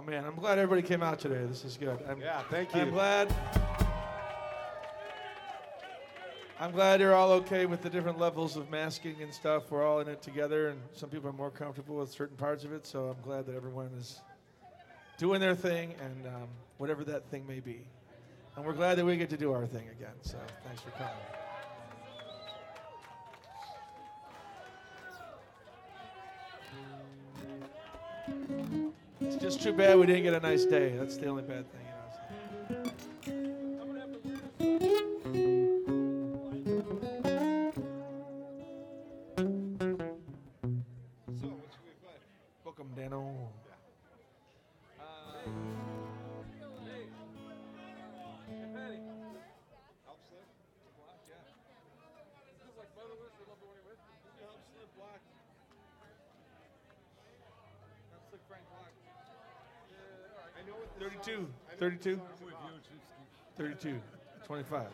man, I'm glad everybody came out today. This is good. I'm, Yeah, thank you. I'm glad. I'm glad you're all okay with the different levels of masking and stuff. We're all in it together, and some people are more comfortable with certain parts of it. So I'm glad that everyone is doing their thing, and um, whatever that thing may be. And we're glad that we get to do our thing again. So thanks for coming. Just too bad we didn't get a nice day. That's the only bad thing. You know. So, what should we play? Welcome, Dano. Help slip? Block, yeah. This is like Motherless or Love the One You're With? Help slip, block. Help slip, Frank, block. I know what this 32. song is. I know what 32. this song is about. 32. 25.